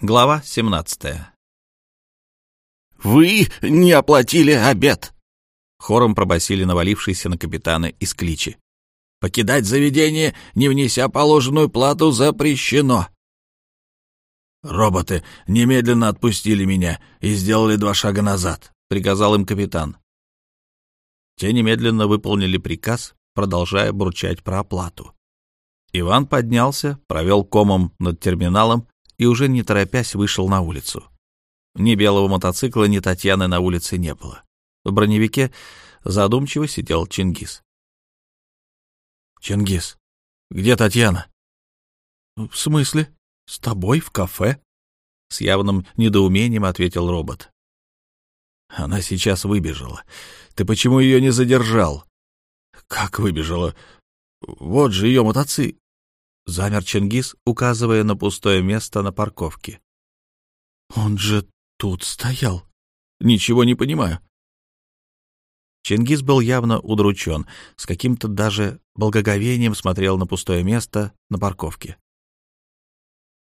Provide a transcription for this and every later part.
Глава 17 «Вы не оплатили обед!» Хором пробасили навалившиеся на капитана из кличи. «Покидать заведение, не внеся положенную плату, запрещено!» «Роботы немедленно отпустили меня и сделали два шага назад», — приказал им капитан. Те немедленно выполнили приказ, продолжая бурчать про оплату. Иван поднялся, провел комом над терминалом и уже не торопясь вышел на улицу. Ни белого мотоцикла, ни Татьяны на улице не было. В броневике задумчиво сидел Чингис. «Чингис, где Татьяна?» «В смысле? С тобой в кафе?» С явным недоумением ответил робот. «Она сейчас выбежала. Ты почему ее не задержал?» «Как выбежала? Вот же ее мотоцикл. Замер Чингис, указывая на пустое место на парковке. «Он же тут стоял. Ничего не понимаю». Чингис был явно удручен, с каким-то даже благоговением смотрел на пустое место на парковке.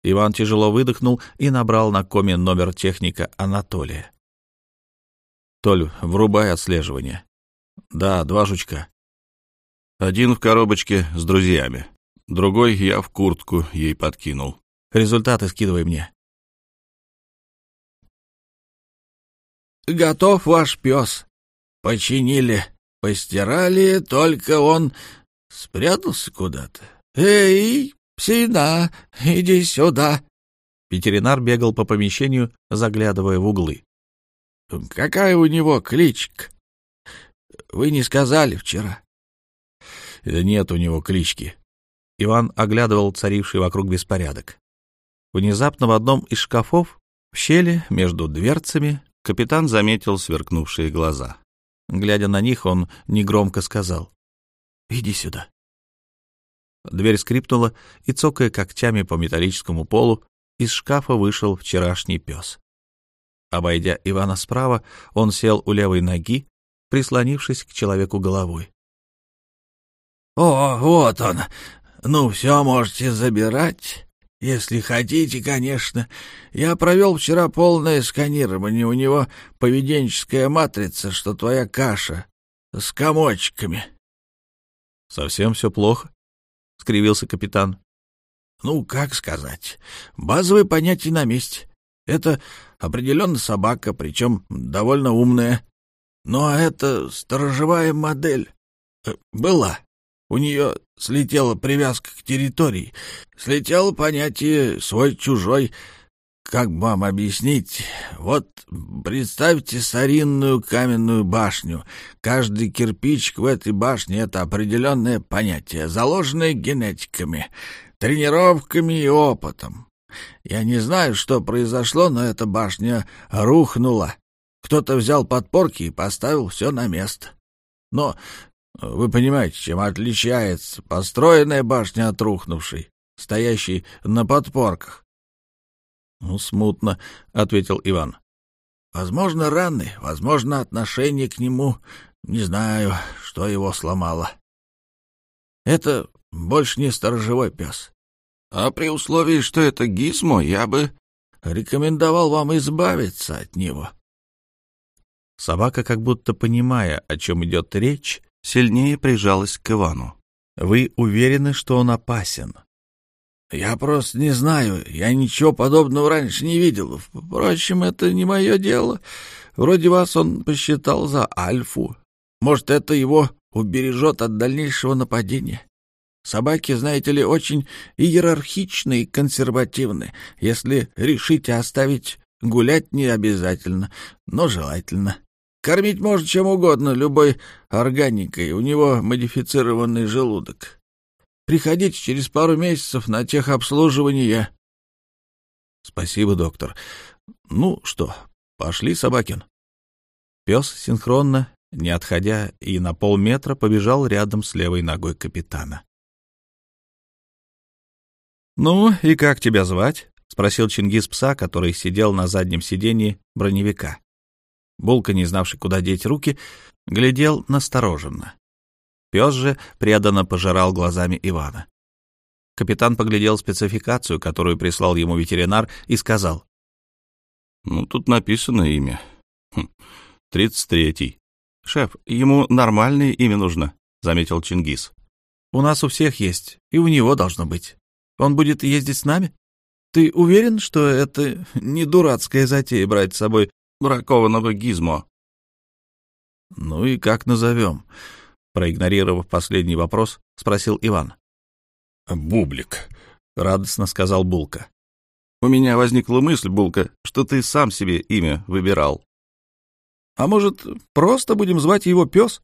Иван тяжело выдохнул и набрал на коме номер техника Анатолия. «Толь, врубай отслеживание». «Да, два жучка». «Один в коробочке с друзьями. Другой я в куртку ей подкинул. Результаты скидывай мне. Готов ваш пес. Починили, постирали, только он спрятался куда-то. Эй, псина, иди сюда. Ветеринар бегал по помещению, заглядывая в углы. Какая у него кличка? Вы не сказали вчера. Да нет у него клички. Иван оглядывал царивший вокруг беспорядок. Внезапно в одном из шкафов, в щели между дверцами, капитан заметил сверкнувшие глаза. Глядя на них, он негромко сказал «Иди сюда». Дверь скрипнула, и, цокая когтями по металлическому полу, из шкафа вышел вчерашний пес. Обойдя Ивана справа, он сел у левой ноги, прислонившись к человеку головой. «О, вот он! Ну, все можете забирать, если хотите, конечно. Я провел вчера полное сканирование. У него поведенческая матрица, что твоя каша с комочками. — Совсем все плохо? — скривился капитан. — Ну, как сказать. Базовые понятия на месте. Это определенно собака, причем довольно умная. Но это сторожевая модель. Э, была. У нее слетела привязка к территории, слетело понятие «свой-чужой». Как вам объяснить? Вот представьте старинную каменную башню. Каждый кирпичик в этой башне — это определенное понятие, заложенное генетиками, тренировками и опытом. Я не знаю, что произошло, но эта башня рухнула. Кто-то взял подпорки и поставил все на место. Но вы понимаете, чем отличается построенная башня от рухнувшей, стоящей на подпорках? — Ну, смутно, — ответил Иван. — Возможно, раны, возможно, отношение к нему. Не знаю, что его сломало. Это больше не сторожевой пес. А при условии, что это гизмо, я бы рекомендовал вам избавиться от него. Собака, как будто понимая, о чем идет речь, сильнее прижалась к Ивану. «Вы уверены, что он опасен?» «Я просто не знаю. Я ничего подобного раньше не видел. Впрочем, это не мое дело. Вроде вас он посчитал за альфу. Может, это его убережет от дальнейшего нападения. Собаки, знаете ли, очень иерархичны и консервативны. Если решите оставить гулять, не обязательно, но желательно. Кормить можно чем угодно, любой органикой. У него модифицированный желудок. Приходите через пару месяцев на техобслуживание. Спасибо, доктор. Ну что, пошли, Собакин. Пес синхронно, не отходя и на полметра, побежал рядом с левой ногой капитана. «Ну, и как тебя звать?» — спросил Чингис пса, который сидел на заднем сиденье броневика. Булка, не знавший, куда деть руки, глядел настороженно. Пес же преданно пожирал глазами Ивана. Капитан поглядел спецификацию, которую прислал ему ветеринар, и сказал. «Ну, тут написано имя. Хм, тридцать третий». «Шеф, ему нормальное имя нужно», — заметил Чингис. «У нас у всех есть, и у него должно быть. Он будет ездить с нами? Ты уверен, что это не дурацкая затея брать с собой бракованного гизмо?» «Ну и как назовем?» Проигнорировав последний вопрос, спросил Иван. «Бублик», — радостно сказал Булка. «У меня возникла мысль, Булка, что ты сам себе имя выбирал». «А может, просто будем звать его пес?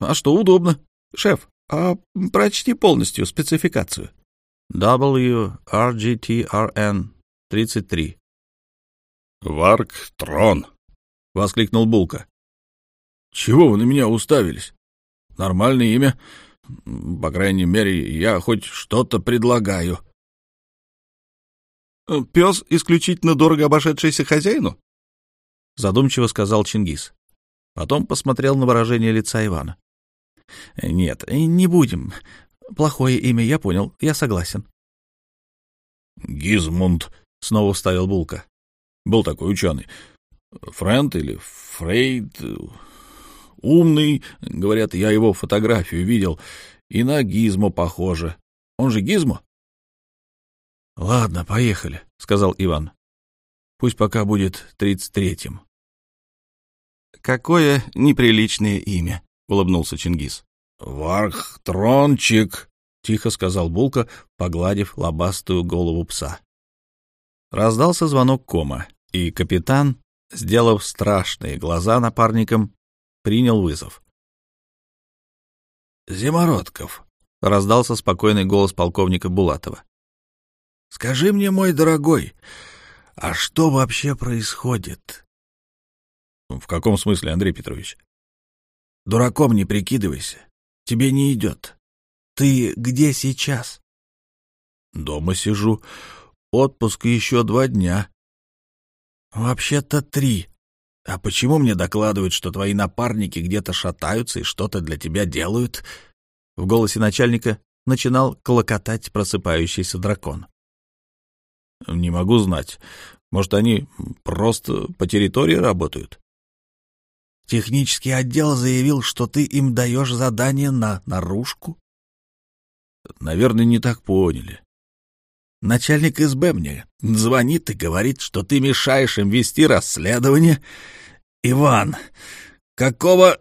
А что удобно. Шеф, а прочти полностью спецификацию». WRGTRN 33. «Варк Трон!» — воскликнул Булка. «Чего вы на меня уставились? Нормальное имя. По крайней мере, я хоть что-то предлагаю». «Пес исключительно дорого обошедшийся хозяину?» — задумчиво сказал Чингис. Потом посмотрел на выражение лица Ивана. «Нет, не будем. Плохое имя, я понял, я согласен». «Гизмунд», — снова вставил Булка. «Был такой ученый. Френд или Фрейд. Умный, говорят, я его фотографию видел. И на Гизмо похоже. Он же Гизмо?» «Ладно, поехали», — сказал Иван. «Пусть пока будет тридцать третьим». «Какое неприличное имя», — улыбнулся Чингис. «Вархтрончик», — тихо сказал Булка, погладив лобастую голову пса. Раздался звонок кома, и капитан, сделав страшные глаза напарникам, принял вызов. «Зимородков», — раздался спокойный голос полковника Булатова. «Скажи мне, мой дорогой, а что вообще происходит?» «В каком смысле, Андрей Петрович?» «Дураком не прикидывайся. Тебе не идет. Ты где сейчас? Дома сижу. Отпуск еще два дня. Вообще-то три. А почему мне докладывают, что твои напарники где-то шатаются и что-то для тебя делают? В голосе начальника начинал клокотать просыпающийся дракон. Не могу знать. Может, они просто по территории работают? Технический отдел заявил, что ты им даешь задание на наружку? Наверное, не так поняли. Начальник СБ мне звонит и говорит, что ты мешаешь им вести расследование. Иван, какого...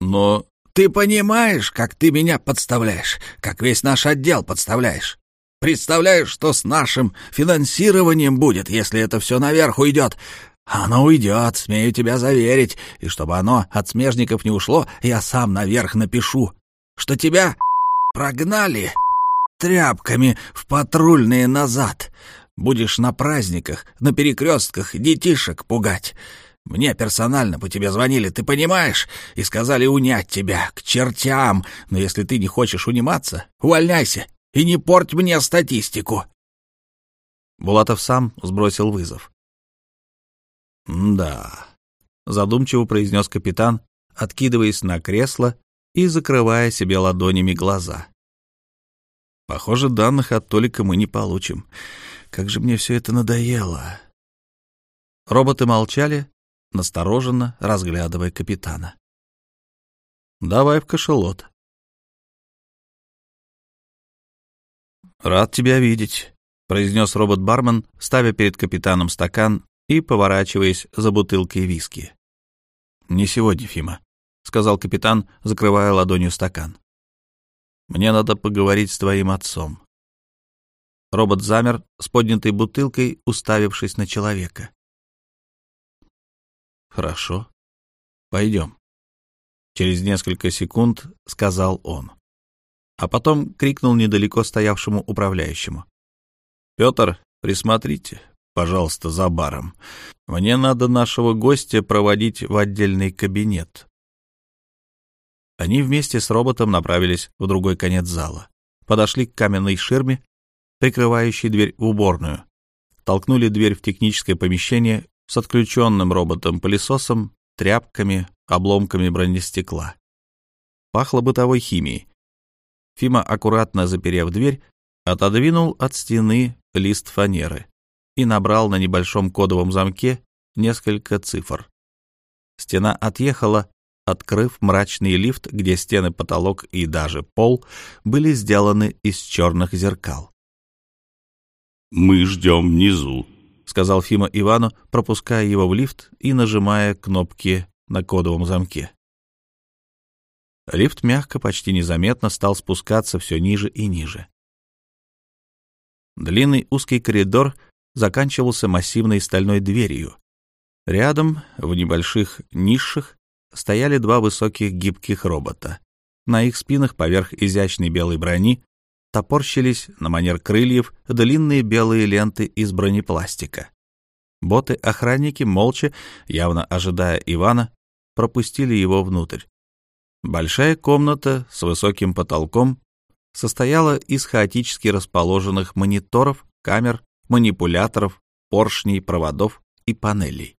Но... Ты понимаешь, как ты меня подставляешь, как весь наш отдел подставляешь? Представляешь, что с нашим финансированием будет, если это все наверх уйдет? Оно уйдет, смею тебя заверить, и чтобы оно от смежников не ушло, я сам наверх напишу, что тебя прогнали тряпками в патрульные назад. Будешь на праздниках, на перекрестках детишек пугать. Мне персонально по тебе звонили, ты понимаешь, и сказали унять тебя к чертям, но если ты не хочешь униматься, увольняйся и не порть мне статистику. Булатов сам сбросил вызов. «Да», — задумчиво произнес капитан, откидываясь на кресло и закрывая себе ладонями глаза. «Похоже, данных от Толика мы не получим. Как же мне все это надоело!» Роботы молчали, настороженно разглядывая капитана. «Давай в кошелот». «Рад тебя видеть», — произнес робот-бармен, ставя перед капитаном стакан и поворачиваясь за бутылкой виски. «Не сегодня, Фима», — сказал капитан, закрывая ладонью стакан. «Мне надо поговорить с твоим отцом». Робот замер с поднятой бутылкой, уставившись на человека. «Хорошо. Пойдем». Через несколько секунд сказал он. А потом крикнул недалеко стоявшему управляющему. «Петр, присмотрите, пожалуйста, за баром. Мне надо нашего гостя проводить в отдельный кабинет. Они вместе с роботом направились в другой конец зала. Подошли к каменной ширме, прикрывающей дверь в уборную. Толкнули дверь в техническое помещение с отключенным роботом-пылесосом, тряпками, обломками бронестекла. Пахло бытовой химией. Фима, аккуратно заперев дверь, отодвинул от стены лист фанеры и набрал на небольшом кодовом замке несколько цифр. Стена отъехала, открыв мрачный лифт, где стены, потолок и даже пол были сделаны из черных зеркал. «Мы ждем внизу», — сказал Фима Ивану, пропуская его в лифт и нажимая кнопки на кодовом замке. Лифт мягко, почти незаметно стал спускаться все ниже и ниже. Длинный узкий коридор заканчивался массивной стальной дверью. Рядом, в небольших нишах, стояли два высоких гибких робота. На их спинах поверх изящной белой брони топорщились на манер крыльев длинные белые ленты из бронепластика. Боты-охранники молча, явно ожидая Ивана, пропустили его внутрь. Большая комната с высоким потолком состояла из хаотически расположенных мониторов, камер, манипуляторов, поршней, проводов и панелей.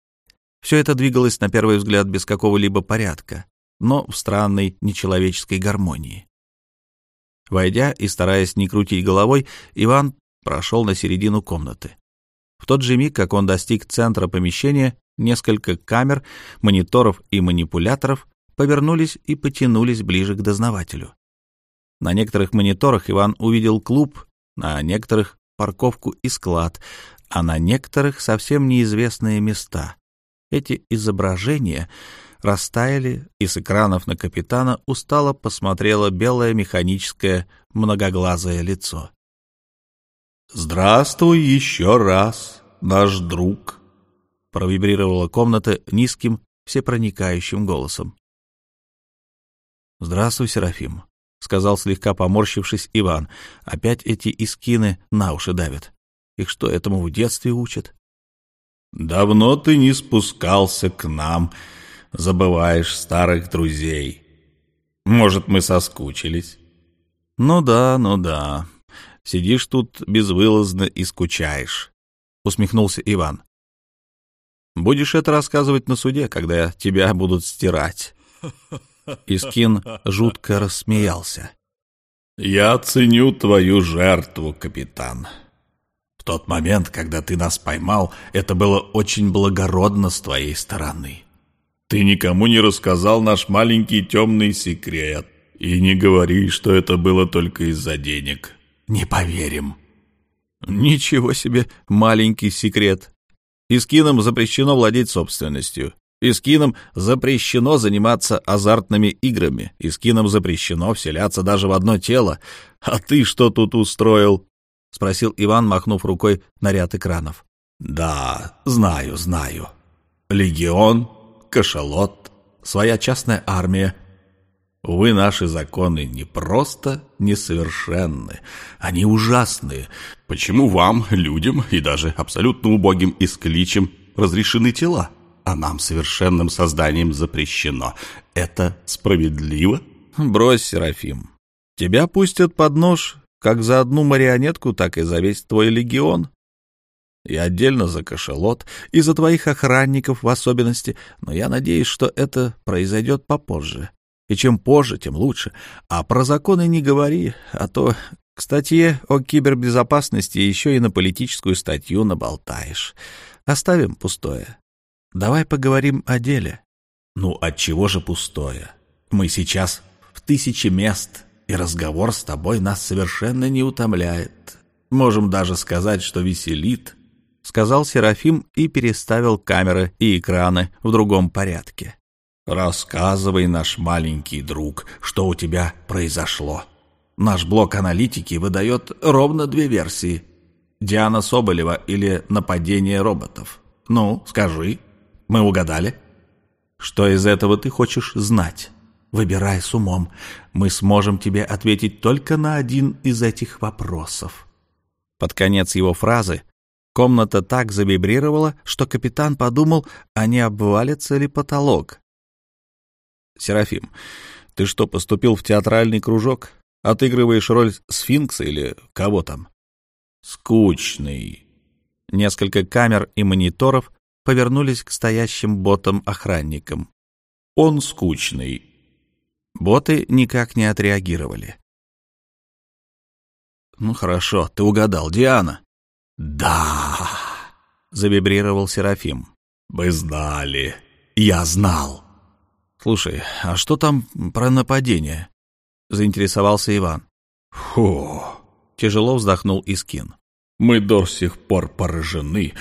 Все это двигалось на первый взгляд без какого-либо порядка, но в странной нечеловеческой гармонии. Войдя и стараясь не крутить головой, Иван прошел на середину комнаты. В тот же миг, как он достиг центра помещения, несколько камер, мониторов и манипуляторов повернулись и потянулись ближе к дознавателю. На некоторых мониторах Иван увидел клуб, на некоторых — парковку и склад, а на некоторых — совсем неизвестные места. Эти изображения растаяли, и с экранов на капитана устало посмотрело белое механическое многоглазое лицо. «Здравствуй еще раз, наш друг», — провибрировала комната низким, всепроникающим голосом. «Здравствуй, Серафим», — сказал слегка поморщившись Иван. «Опять эти искины на уши давят. Их что, этому в детстве учат?» «Давно ты не спускался к нам, забываешь старых друзей. Может, мы соскучились?» «Ну да, ну да. Сидишь тут безвылазно и скучаешь», — усмехнулся Иван. «Будешь это рассказывать на суде, когда тебя будут стирать». Искин жутко рассмеялся. «Я ценю твою жертву, капитан. В тот момент, когда ты нас поймал, это было очень благородно с твоей стороны. Ты никому не рассказал наш маленький темный секрет. И не говори, что это было только из-за денег. Не поверим». «Ничего себе маленький секрет. Искинам запрещено владеть собственностью. Искинам запрещено заниматься азартными играми. Искинам запрещено вселяться даже в одно тело. А ты что тут устроил? — спросил Иван, махнув рукой на ряд экранов. — Да, знаю, знаю. Легион, кашалот, своя частная армия. Увы, наши законы не просто несовершенны, они ужасные. Почему вам, людям и даже абсолютно убогим искличам разрешены тела? — а нам, совершенным созданием, запрещено. Это справедливо? Брось, Серафим. Тебя пустят под нож как за одну марионетку, так и за весь твой легион. И отдельно за кошелот, и за твоих охранников в особенности, но я надеюсь, что это произойдет попозже. И чем позже, тем лучше. А про законы не говори, а то к статье о кибербезопасности еще и на политическую статью наболтаешь. Оставим пустое. Давай поговорим о деле. Ну, от чего же пустое? Мы сейчас в тысяче мест, и разговор с тобой нас совершенно не утомляет. Можем даже сказать, что веселит, — сказал Серафим и переставил камеры и экраны в другом порядке. «Рассказывай, наш маленький друг, что у тебя произошло. Наш блок аналитики выдает ровно две версии. Диана Соболева или нападение роботов. Ну, скажи». Мы угадали? Что из этого ты хочешь знать? Выбирай с умом. Мы сможем тебе ответить только на один из этих вопросов. Под конец его фразы комната так завибрировала, что капитан подумал, а не обвалится ли потолок. Серафим, ты что, поступил в театральный кружок? Отыгрываешь роль сфинкса или кого там? Скучный. Несколько камер и мониторов повернулись к стоящим ботам-охранникам. «Он скучный». Боты никак не отреагировали. Ну хорошо, ты угадал, Диана. Да, завибрировал Серафим. Мы знали. Я знал. Слушай, а что там про нападение? Заинтересовался Иван. Фу. Тяжело вздохнул Искин. Мы до сих пор поражены.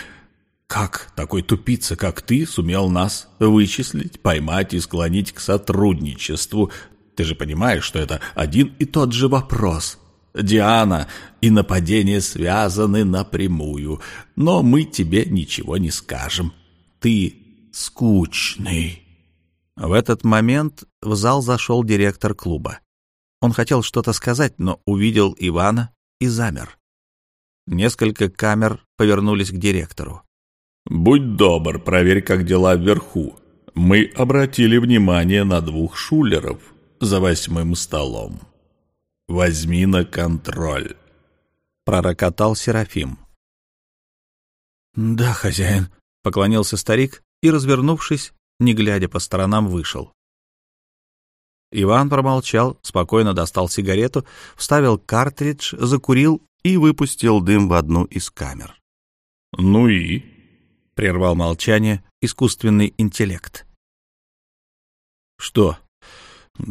Как такой тупица, как ты, сумел нас вычислить, поймать и склонить к сотрудничеству? Ты же понимаешь, что это один и тот же вопрос. Диана и нападение связаны напрямую, но мы тебе ничего не скажем. Ты скучный. В этот момент в зал зашел директор клуба. Он хотел что-то сказать, но увидел Ивана и замер. Несколько камер повернулись к директору. «Будь добр, проверь, как дела вверху. Мы обратили внимание на двух шулеров за восьмым столом. Возьми на контроль», — пророкотал Серафим. «Да, хозяин», — поклонился старик и, развернувшись, не глядя по сторонам, вышел. Иван промолчал, спокойно достал сигарету, вставил картридж, закурил и выпустил дым в одну из камер. «Ну и?» — прервал молчание искусственный интеллект. «Что?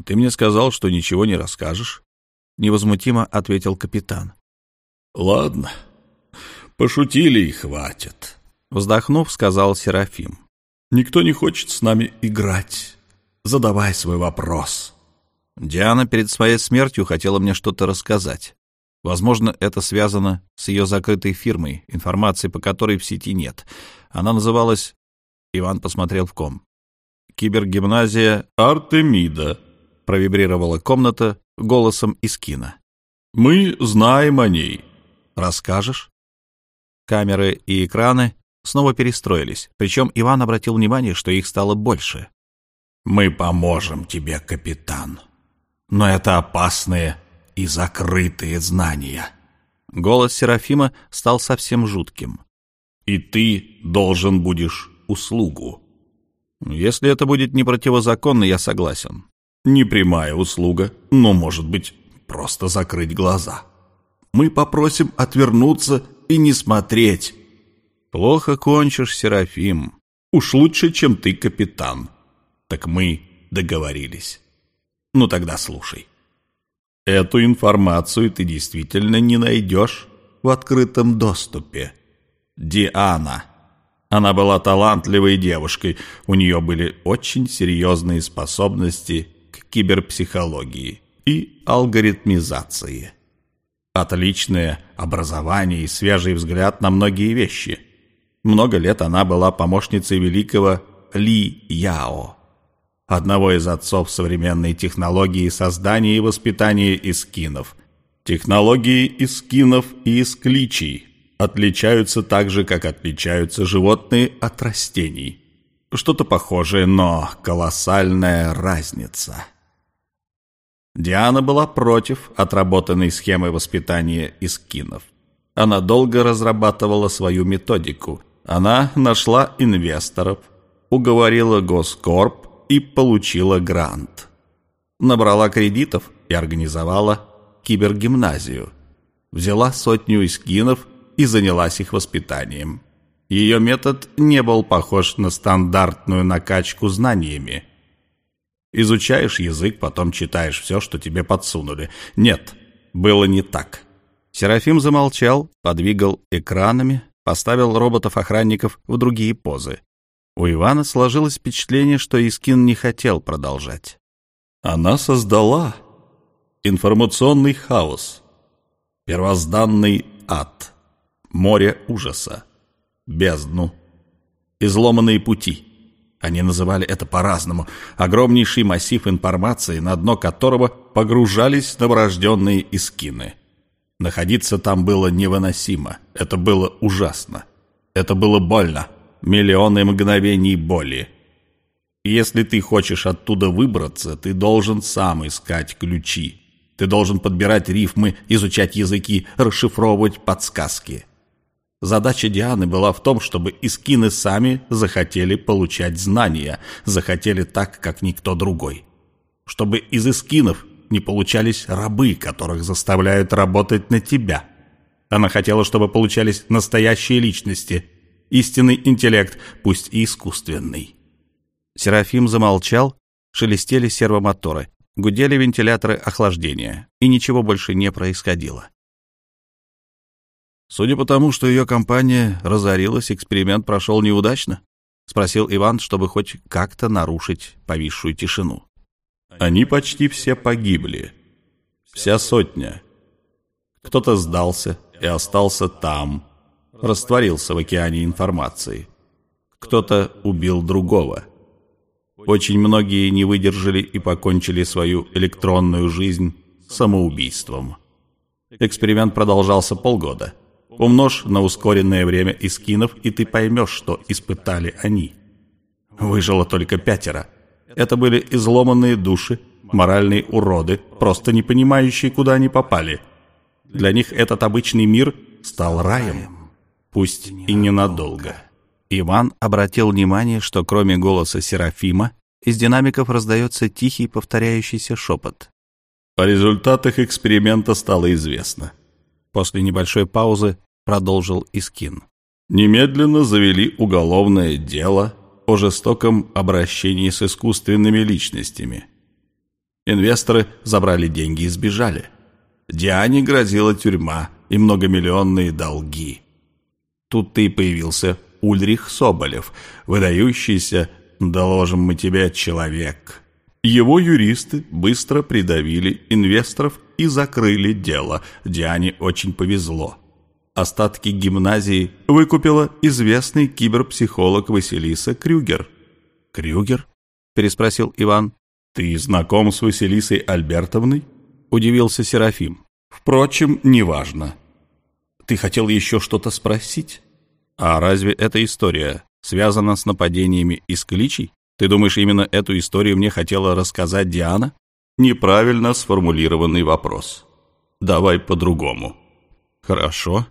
Ты мне сказал, что ничего не расскажешь?» — невозмутимо ответил капитан. «Ладно, пошутили и хватит», — вздохнув, сказал Серафим. «Никто не хочет с нами играть. Задавай свой вопрос». Диана перед своей смертью хотела мне что-то рассказать. Возможно, это связано с ее закрытой фирмой, информации по которой в сети нет. Она называлась... Иван посмотрел в ком. «Кибергимназия Артемида», — провибрировала комната голосом из кино. «Мы знаем о ней. Расскажешь?» Камеры и экраны снова перестроились, причем Иван обратил внимание, что их стало больше. «Мы поможем тебе, капитан. Но это опасные и закрытые знания». Голос Серафима стал совсем жутким. «И ты должен будешь услугу». «Если это будет не противозаконно, я согласен». «Не прямая услуга, но, может быть, просто закрыть глаза. Мы попросим отвернуться и не смотреть». «Плохо кончишь, Серафим. Уж лучше, чем ты, капитан. Так мы договорились. Ну тогда слушай». Эту информацию ты действительно не найдешь в открытом доступе. Диана. Она была талантливой девушкой, у нее были очень серьезные способности к киберпсихологии и алгоритмизации. Отличное образование и свежий взгляд на многие вещи. Много лет она была помощницей великого Ли Яо одного из отцов современной технологии создания и воспитания искинов. Технологии искинов и искличий отличаются так же, как отличаются животные от растений. Что-то похожее, но колоссальная разница. Диана была против отработанной схемы воспитания искинов. Она долго разрабатывала свою методику. Она нашла инвесторов, уговорила Госкорп и получила грант. Набрала кредитов и организовала кибергимназию. Взяла сотню эскинов и занялась их воспитанием. Ее метод не был похож на стандартную накачку знаниями. Изучаешь язык, потом читаешь все, что тебе подсунули. Нет, было не так. Серафим замолчал, подвигал экранами, поставил роботов-охранников в другие позы. У Ивана сложилось впечатление, что Искин не хотел продолжать. Она создала информационный хаос, первозданный ад, море ужаса, бездну, изломанные пути. Они называли это по-разному. Огромнейший массив информации, на дно которого погружались новорожденные искины. Находиться там было невыносимо. Это было ужасно. Это было больно миллионы мгновений боли. Если ты хочешь оттуда выбраться, ты должен сам искать ключи. Ты должен подбирать рифмы, изучать языки, расшифровывать подсказки. Задача Дианы была в том, чтобы искины сами захотели получать знания, захотели так, как никто другой. Чтобы из искинов не получались рабы, которых заставляют работать на тебя. Она хотела, чтобы получались настоящие личности, истинный интеллект, пусть и искусственный. Серафим замолчал, шелестели сервомоторы, гудели вентиляторы охлаждения, и ничего больше не происходило. «Судя по тому, что ее компания разорилась, эксперимент прошел неудачно?» — спросил Иван, чтобы хоть как-то нарушить повисшую тишину. «Они почти все погибли. Вся сотня. Кто-то сдался и остался там, растворился в океане информации. Кто-то убил другого. Очень многие не выдержали и покончили свою электронную жизнь самоубийством. Эксперимент продолжался полгода. Умножь на ускоренное время искинов, и ты поймешь, что испытали они. Выжило только пятеро. Это были изломанные души, моральные уроды, просто не понимающие, куда они попали. Для них этот обычный мир стал раем, пусть и ненадолго. Иван обратил внимание, что кроме голоса Серафима из динамиков раздается тихий повторяющийся шепот. О результатах эксперимента стало известно. После небольшой паузы продолжил Искин. Немедленно завели уголовное дело о жестоком обращении с искусственными личностями. Инвесторы забрали деньги и сбежали. Диане грозила тюрьма и многомиллионные долги. Тут-то и появился Ульрих Соболев, выдающийся, доложим мы тебе, человек. Его юристы быстро придавили инвесторов и закрыли дело. Диане очень повезло. Остатки гимназии выкупила известный киберпсихолог Василиса Крюгер. «Крюгер?» — переспросил Иван. «Ты знаком с Василисой Альбертовной?» — удивился Серафим. «Впрочем, неважно. Ты хотел еще что-то спросить?» «А разве эта история связана с нападениями из кличей? Ты думаешь, именно эту историю мне хотела рассказать Диана?» «Неправильно сформулированный вопрос. Давай по-другому». Хорошо.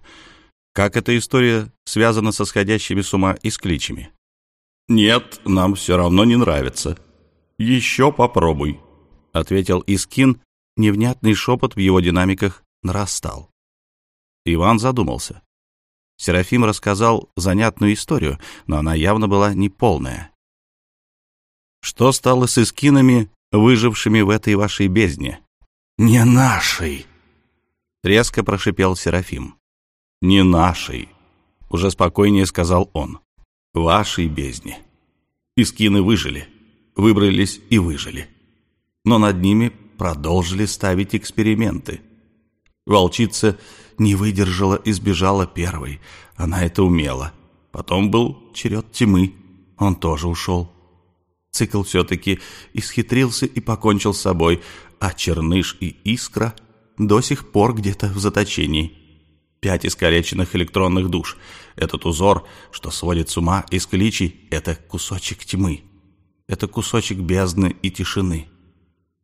Как эта история связана со сходящими с ума и с кличами? Нет, нам все равно не нравится. Еще попробуй, ответил Искин. Невнятный шепот в его динамиках нарастал. Иван задумался. Серафим рассказал занятную историю, но она явно была неполная. Что стало с искинами, выжившими в этой вашей бездне? «Не нашей!» резко прошипел Серафим. «Не нашей», — уже спокойнее сказал он. «Вашей бездне. Искины выжили, выбрались и выжили. Но над ними продолжили ставить эксперименты. Волчица не выдержала и сбежала первой. Она это умела. Потом был черед тьмы. Он тоже ушел. Цикл все-таки исхитрился и покончил с собой, а Черныш и Искра — до сих пор где-то в заточении. Пять искалеченных электронных душ. Этот узор, что сводит с ума из кличей, это кусочек тьмы. Это кусочек бездны и тишины.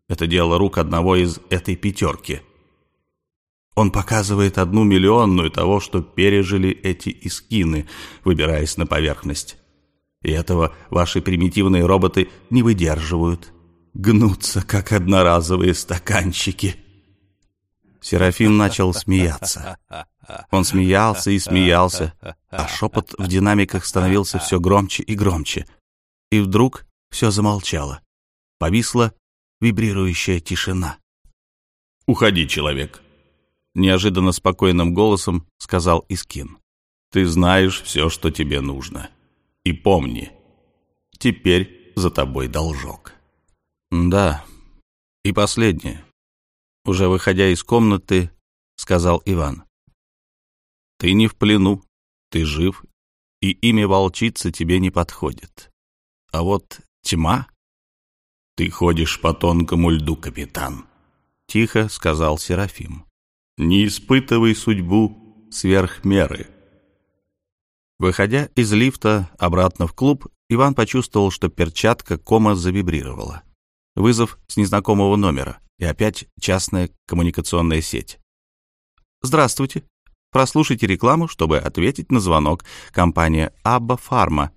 Это дело рук одного из этой пятерки. Он показывает одну миллионную того, что пережили эти искины, выбираясь на поверхность. И этого ваши примитивные роботы не выдерживают. Гнутся, как одноразовые стаканчики. Серафим начал смеяться. Он смеялся и смеялся, а шепот в динамиках становился все громче и громче. И вдруг все замолчало. Повисла вибрирующая тишина. «Уходи, человек», — неожиданно спокойным голосом сказал Искин. «Ты знаешь все, что тебе нужно. И помни, теперь за тобой должок». «Да, и последнее. Уже выходя из комнаты, сказал Иван. «Ты не в плену, ты жив, и имя волчицы тебе не подходит. А вот тьма...» «Ты ходишь по тонкому льду, капитан», — тихо сказал Серафим. «Не испытывай судьбу сверх меры». Выходя из лифта обратно в клуб, Иван почувствовал, что перчатка кома завибрировала. Вызов с незнакомого номера. И опять частная коммуникационная сеть. Здравствуйте. Прослушайте рекламу, чтобы ответить на звонок. Компания Абба Фарма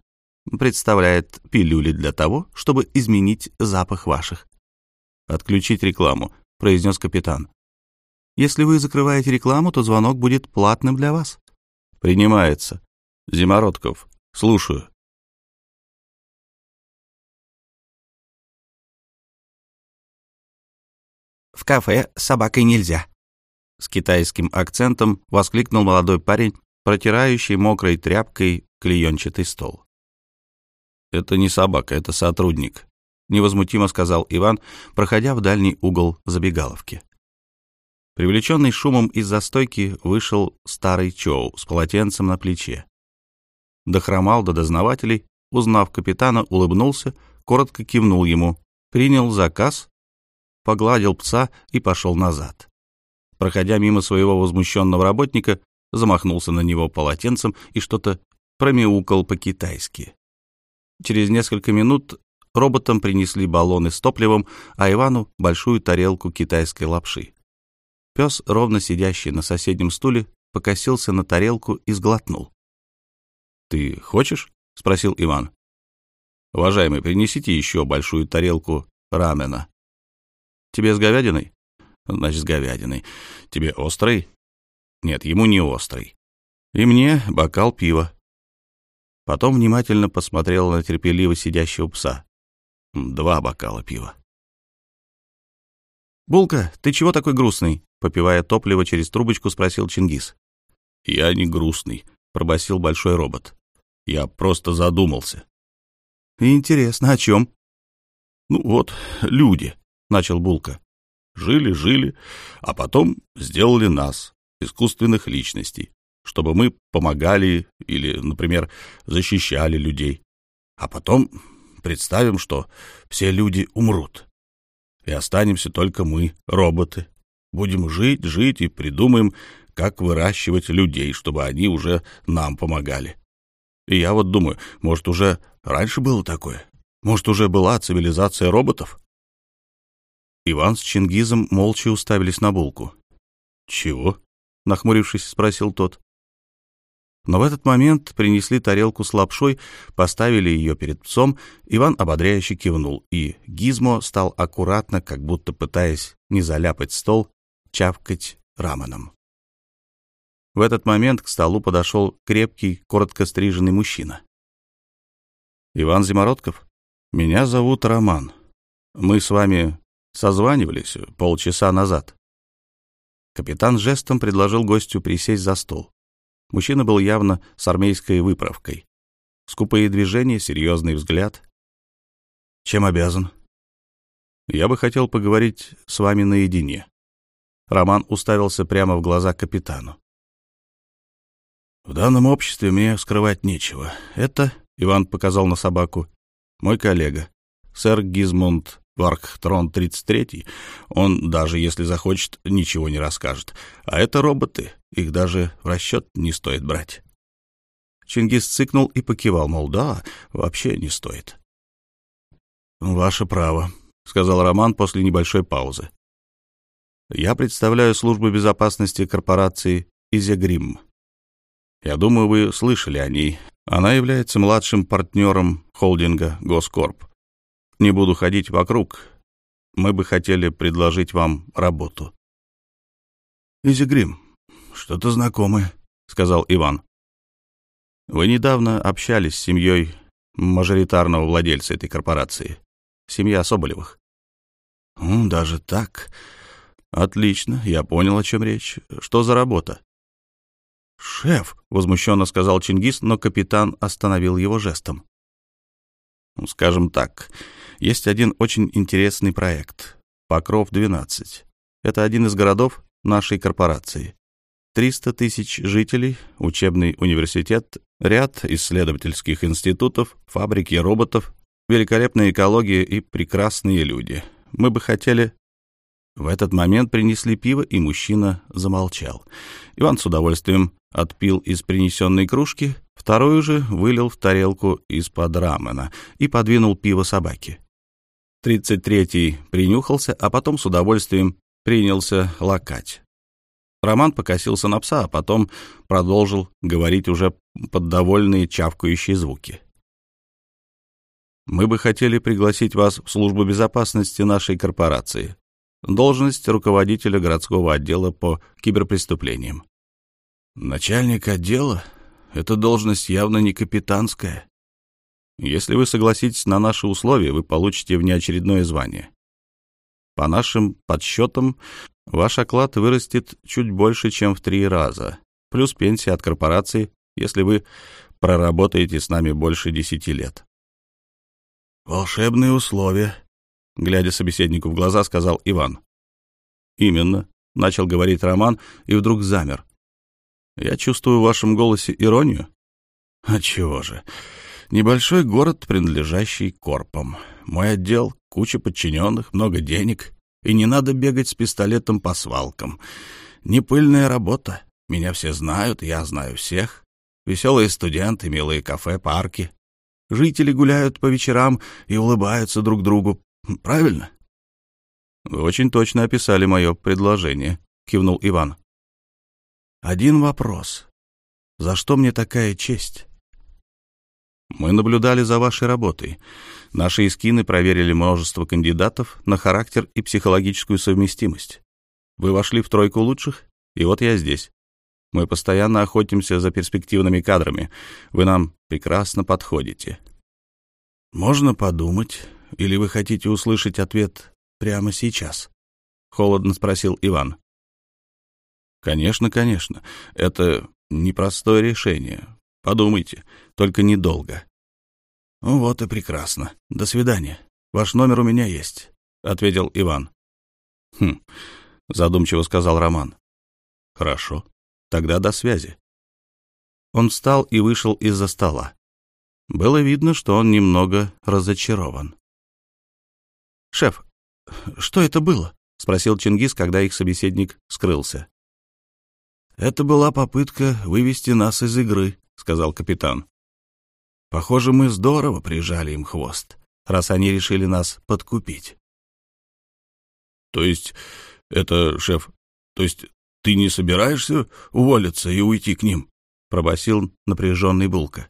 представляет пилюли для того, чтобы изменить запах ваших. Отключить рекламу. произнес капитан. «Если вы закрываете рекламу, то звонок будет платным для вас». «Принимается. Зимородков. Слушаю». «В кафе с собакой нельзя», — с китайским акцентом воскликнул молодой парень, протирающий мокрой тряпкой клеенчатый стол. «Это не собака, это сотрудник», — невозмутимо сказал Иван, проходя в дальний угол забегаловки. Привлеченный шумом из застойки вышел старый Чоу с полотенцем на плече. Дохромал до дознавателей, узнав капитана, улыбнулся, коротко кивнул ему, принял заказ, погладил пса и пошел назад. Проходя мимо своего возмущенного работника, замахнулся на него полотенцем и что-то промяукал по-китайски. Через несколько минут роботам принесли баллоны с топливом, а Ивану — большую тарелку китайской лапши. Пес, ровно сидящий на соседнем стуле, покосился на тарелку и сглотнул. «Ты хочешь?» — спросил Иван. «Уважаемый, принесите еще большую тарелку рамена». «Тебе с говядиной?» «Значит, с говядиной. Тебе острый?» «Нет, ему не острый. И мне бокал пива». Потом внимательно посмотрел на терпеливо сидящего пса. Два бокала пива. «Булка, ты чего такой грустный?» Попивая топливо через трубочку, спросил Чингис. «Я не грустный», — пробасил большой робот. «Я просто задумался». «Интересно, о чем?» «Ну вот, люди», — начал Булка. «Жили-жили, а потом сделали нас, искусственных личностей, чтобы мы помогали или, например, защищали людей. А потом представим, что все люди умрут, и останемся только мы, роботы. Будем жить, жить и придумаем, как выращивать людей, чтобы они уже нам помогали. И я вот думаю, может, уже раньше было такое? Может, уже была цивилизация роботов? Иван с Чингизом молча уставились на булку. «Чего?» — нахмурившись, спросил тот. Но в этот момент принесли тарелку с лапшой, поставили ее перед псом, Иван ободряюще кивнул, и Гизмо стал аккуратно, как будто пытаясь не заляпать стол, чавкать раменом. В этот момент к столу подошел крепкий, коротко стриженный мужчина. «Иван Зимородков? Меня зовут Роман. Мы с вами созванивались полчаса назад». Капитан жестом предложил гостю присесть за стол. Мужчина был явно с армейской выправкой. Скупые движения, серьезный взгляд. «Чем обязан?» «Я бы хотел поговорить с вами наедине», Роман уставился прямо в глаза капитану. «В данном обществе мне скрывать нечего. Это, — Иван показал на собаку, — мой коллега, сэр Гизмунд Варкхтрон 33 Он, даже если захочет, ничего не расскажет. А это роботы, их даже в расчет не стоит брать». Чингис цыкнул и покивал, мол, да, вообще не стоит. «Ваше право», — сказал Роман после небольшой паузы. Я представляю службу безопасности корпорации «Изегрим». Я думаю, вы слышали о ней. Она является младшим партнером холдинга «Госкорп». Не буду ходить вокруг. Мы бы хотели предложить вам работу. «Изегрим, что-то знакомое», — сказал Иван. «Вы недавно общались с семьей мажоритарного владельца этой корпорации, семья Соболевых». «Даже так?» «Отлично, я понял, о чем речь. Что за работа?» «Шеф», — возмущенно сказал Чингис, но капитан остановил его жестом. Ну, «Скажем так, есть один очень интересный проект. Покров-12. Это один из городов нашей корпорации. 300 тысяч жителей, учебный университет, ряд исследовательских институтов, фабрики роботов, великолепная экология и прекрасные люди. Мы бы хотели в этот момент принесли пиво, и мужчина замолчал. Иван с удовольствием отпил из принесенной кружки, вторую же вылил в тарелку из-под рамена и подвинул пиво собаке. Тридцать третий принюхался, а потом с удовольствием принялся лакать. Роман покосился на пса, а потом продолжил говорить уже под довольные чавкающие звуки. «Мы бы хотели пригласить вас в службу безопасности нашей корпорации. Должность руководителя городского отдела по киберпреступлениям. Начальник отдела? Эта должность явно не капитанская. Если вы согласитесь на наши условия, вы получите внеочередное звание. По нашим подсчетам, ваш оклад вырастет чуть больше, чем в три раза, плюс пенсия от корпорации, если вы проработаете с нами больше десяти лет. «Волшебные условия», — глядя собеседнику в глаза, сказал Иван. «Именно», — начал говорить Роман и вдруг замер. «Я чувствую в вашем голосе иронию». «А чего же? Небольшой город, принадлежащий корпам. Мой отдел, куча подчиненных, много денег, и не надо бегать с пистолетом по свалкам. Не пыльная работа. Меня все знают, я знаю всех. Веселые студенты, милые кафе, парки. Жители гуляют по вечерам и улыбаются друг другу. Правильно? Вы очень точно описали мое предложение, кивнул Иван. Один вопрос. За что мне такая честь? Мы наблюдали за вашей работой. Наши эскины проверили множество кандидатов на характер и психологическую совместимость. Вы вошли в тройку лучших, и вот я здесь. Мы постоянно охотимся за перспективными кадрами. Вы нам прекрасно подходите. Можно подумать, или вы хотите услышать ответ прямо сейчас? Холодно спросил Иван. Конечно, конечно. Это непростое решение. Подумайте, только недолго. Вот и прекрасно. До свидания. Ваш номер у меня есть, ответил Иван. Хм, задумчиво сказал Роман. Хорошо. Тогда до связи. Он встал и вышел из-за стола. Было видно, что он немного разочарован. «Шеф, что это было?» — спросил Чингис, когда их собеседник скрылся. «Это была попытка вывести нас из игры», — сказал капитан. «Похоже, мы здорово прижали им хвост, раз они решили нас подкупить». «То есть это, шеф, то есть ты не собираешься уволиться и уйти к ним?» — пробасил напряженный Булка.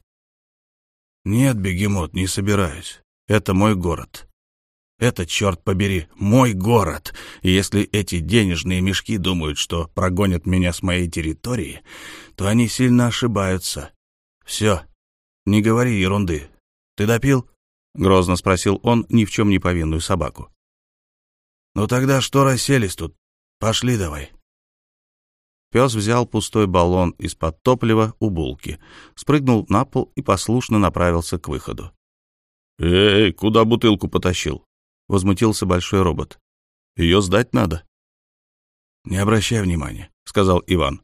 «Нет, бегемот, не собираюсь. Это мой город. Это, черт побери, мой город. И если эти денежные мешки думают, что прогонят меня с моей территории, то они сильно ошибаются. Все, не говори ерунды. Ты допил? Грозно спросил он ни в чем не повинную собаку. Ну тогда что расселись тут? Пошли давай. Пес взял пустой баллон из-под топлива у булки, спрыгнул на пол и послушно направился к выходу. «Эй, куда бутылку потащил?» — возмутился большой робот. «Ее сдать надо». «Не обращай внимания», — сказал Иван.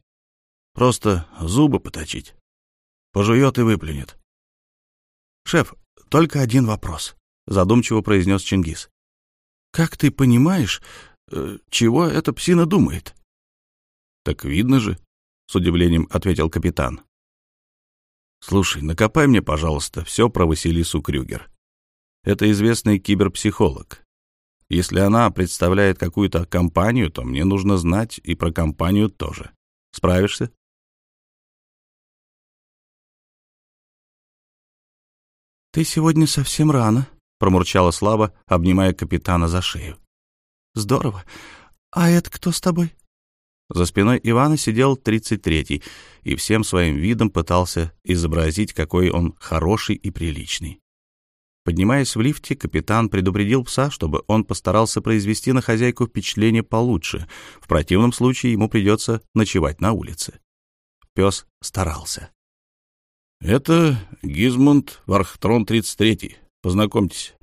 «Просто зубы поточить. Пожует и выплюнет». «Шеф, только один вопрос», — задумчиво произнес Чингис. «Как ты понимаешь, э, чего эта псина думает?» «Так видно же», — с удивлением ответил капитан. «Слушай, накопай мне, пожалуйста, все про Василису Крюгер. Это известный киберпсихолог. Если она представляет какую-то компанию, то мне нужно знать и про компанию тоже. Справишься? «Ты сегодня совсем рано», — промурчала Слава, обнимая капитана за шею. «Здорово. А это кто с тобой?» За спиной Ивана сидел тридцать третий и всем своим видом пытался изобразить, какой он хороший и приличный. Поднимаясь в лифте, капитан предупредил пса, чтобы он постарался произвести на хозяйку впечатление получше. В противном случае ему придется ночевать на улице. Пес старался. «Это Гизмунд Вархтрон 33-й. Познакомьтесь».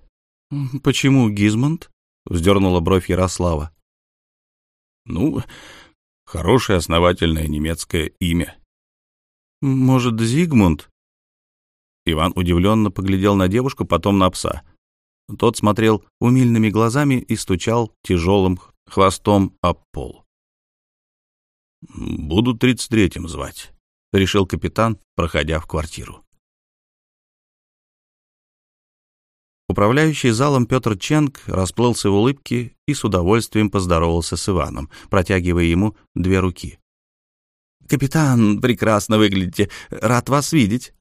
«Почему Гизмунд?» — вздернула бровь Ярослава. «Ну, хорошее основательное немецкое имя». «Может, Зигмунд?» Иван удивленно поглядел на девушку, потом на пса. Тот смотрел умильными глазами и стучал тяжелым хвостом об пол. «Буду тридцать третьим звать», — решил капитан, проходя в квартиру. Управляющий залом Петр Ченг расплылся в улыбке и с удовольствием поздоровался с Иваном, протягивая ему две руки. «Капитан, прекрасно выглядите. Рад вас видеть».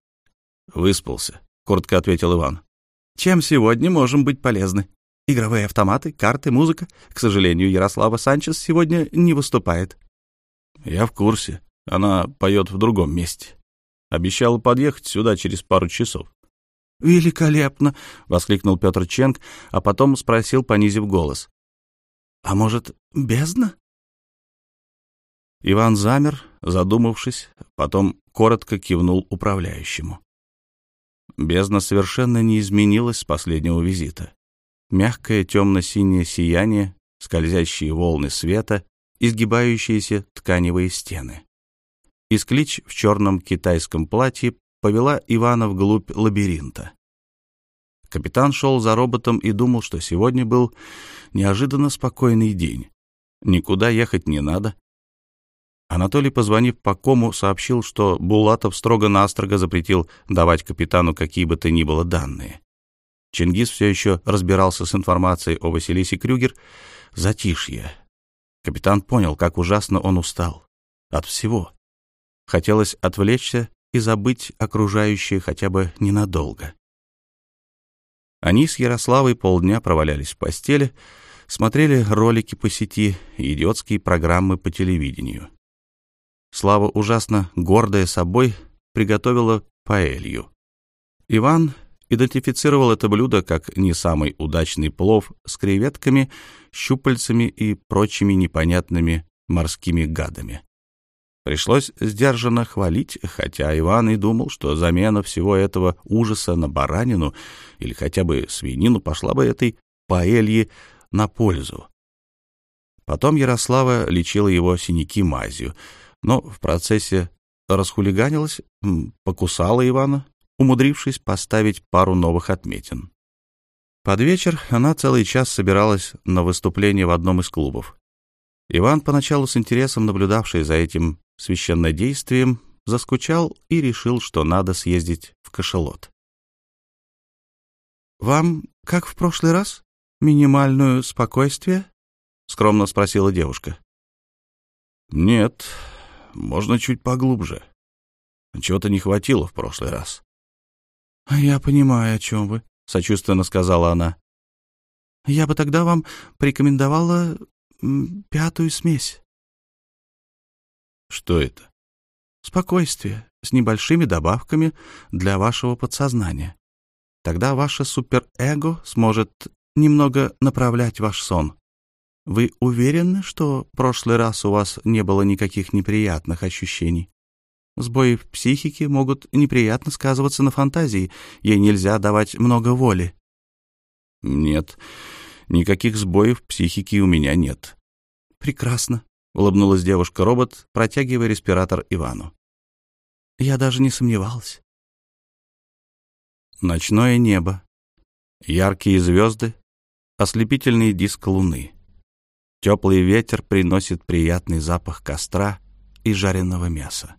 «Выспался», — коротко ответил Иван. «Чем сегодня можем быть полезны?» игровые автоматы, карты, музыка. К сожалению, Ярослава Санчес сегодня не выступает». «Я в курсе. Она поет в другом месте. Обещала подъехать сюда через пару часов». «Великолепно!» — воскликнул Петр Ченг, а потом спросил, понизив голос. «А может, бездна?» Иван замер, задумавшись, потом коротко кивнул управляющему. Бездна совершенно не изменилась с последнего визита. Мягкое темно-синее сияние, скользящие волны света, изгибающиеся тканевые стены. Исклич в черном китайском платье повела Ивана вглубь лабиринта. Капитан шел за роботом и думал, что сегодня был неожиданно спокойный день. Никуда ехать не надо. Анатолий, позвонив по кому, сообщил, что Булатов строго-настрого запретил давать капитану какие бы то ни было данные. Чингис все еще разбирался с информацией о Василисе Крюгер. Затишье. Капитан понял, как ужасно он устал. От всего. Хотелось отвлечься и забыть окружающее хотя бы ненадолго. Они с Ярославой полдня провалялись в постели, смотрели ролики по сети и идиотские программы по телевидению. Слава, ужасно гордая собой, приготовила паэлью. Иван идентифицировал это блюдо как не самый удачный плов с креветками, щупальцами и прочими непонятными морскими гадами. Пришлось сдержанно хвалить, хотя Иван и думал, что замена всего этого ужаса на баранину или хотя бы свинину пошла бы этой паэлье на пользу. Потом Ярослава лечила его синяки мазью, но в процессе расхулиганилась, покусала Ивана, умудрившись поставить пару новых отметин. Под вечер она целый час собиралась на выступление в одном из клубов. Иван, поначалу с интересом наблюдавший за этим священнодействием, заскучал и решил, что надо съездить в кошелот. «Вам, как в прошлый раз, минимальную спокойствие?» — скромно спросила девушка. «Нет, можно чуть поглубже. Чего-то не хватило в прошлый раз». «Я понимаю, о чем вы», — сочувственно сказала она. «Я бы тогда вам порекомендовала пятую смесь». Что это? Спокойствие с небольшими добавками для вашего подсознания. Тогда ваше суперэго сможет немного направлять ваш сон. Вы уверены, что в прошлый раз у вас не было никаких неприятных ощущений? Сбои в психике могут неприятно сказываться на фантазии, ей нельзя давать много воли. Нет, никаких сбоев в психике у меня нет. Прекрасно. — улыбнулась девушка-робот, протягивая респиратор Ивану. «Я даже не сомневалась». Ночное небо, яркие звезды, ослепительный диск луны. Теплый ветер приносит приятный запах костра и жареного мяса.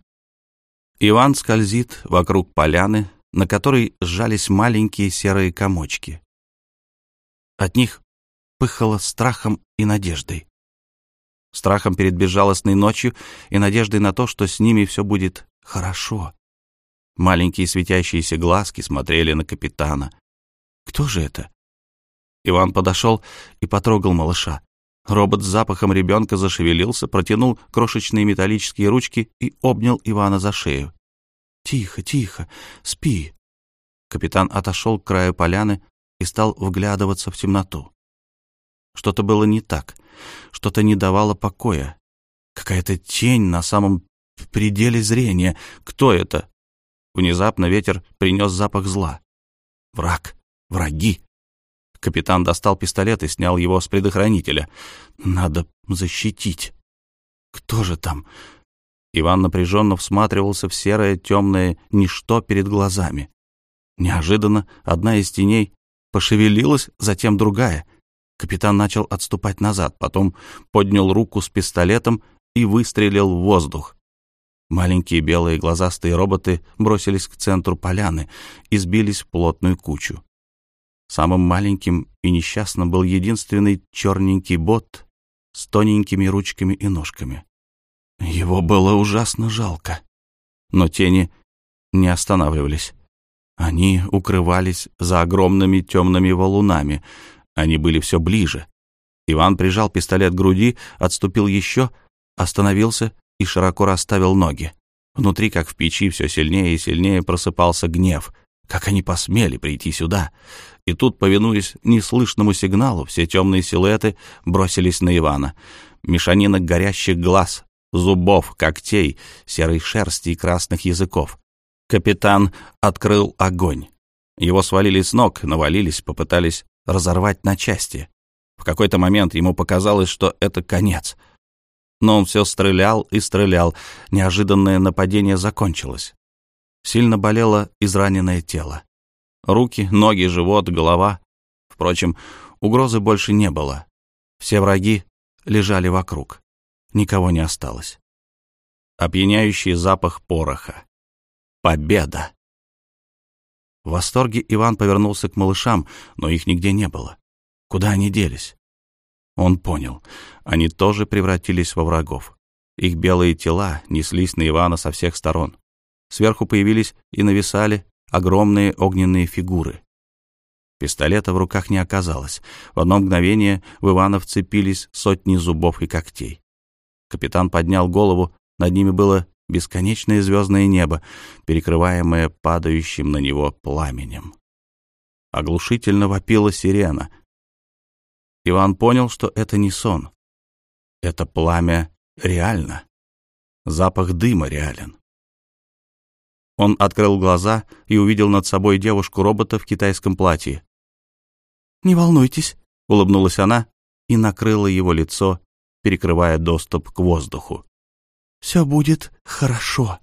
Иван скользит вокруг поляны, на которой сжались маленькие серые комочки. От них пыхало страхом и надеждой страхом перед безжалостной ночью и надеждой на то, что с ними все будет хорошо. Маленькие светящиеся глазки смотрели на капитана. Кто же это? Иван подошел и потрогал малыша. Робот с запахом ребенка зашевелился, протянул крошечные металлические ручки и обнял Ивана за шею. «Тихо, тихо, спи». Капитан отошел к краю поляны и стал вглядываться в темноту. Что-то было не так, что-то не давало покоя. Какая-то тень на самом пределе зрения. Кто это? Внезапно ветер принес запах зла. Враг, враги. Капитан достал пистолет и снял его с предохранителя. Надо защитить. Кто же там? Иван напряженно всматривался в серое темное ничто перед глазами. Неожиданно одна из теней пошевелилась, затем другая — Капитан начал отступать назад, потом поднял руку с пистолетом и выстрелил в воздух. Маленькие белые глазастые роботы бросились к центру поляны и сбились в плотную кучу. Самым маленьким и несчастным был единственный черненький бот с тоненькими ручками и ножками. Его было ужасно жалко. Но тени не останавливались. Они укрывались за огромными темными валунами, Они были все ближе. Иван прижал пистолет к груди, отступил еще, остановился и широко расставил ноги. Внутри, как в печи, все сильнее и сильнее просыпался гнев. Как они посмели прийти сюда? И тут, повинуясь неслышному сигналу, все темные силуэты бросились на Ивана. Мешанина горящих глаз, зубов, когтей, серой шерсти и красных языков. Капитан открыл огонь. Его свалили с ног, навалились, попытались разорвать на части. В какой-то момент ему показалось, что это конец. Но он все стрелял и стрелял. Неожиданное нападение закончилось. Сильно болело израненное тело. Руки, ноги, живот, голова. Впрочем, угрозы больше не было. Все враги лежали вокруг. Никого не осталось. Опьяняющий запах пороха. Победа! В восторге Иван повернулся к малышам, но их нигде не было. Куда они делись? Он понял. Они тоже превратились во врагов. Их белые тела неслись на Ивана со всех сторон. Сверху появились и нависали огромные огненные фигуры. Пистолета в руках не оказалось. В одно мгновение в Ивана вцепились сотни зубов и когтей. Капитан поднял голову, над ними было бесконечное звездное небо, перекрываемое падающим на него пламенем. Оглушительно вопила сирена. Иван понял, что это не сон. Это пламя реально. Запах дыма реален. Он открыл глаза и увидел над собой девушку-робота в китайском платье. «Не волнуйтесь», — улыбнулась она и накрыла его лицо, перекрывая доступ к воздуху. «Все будет хорошо».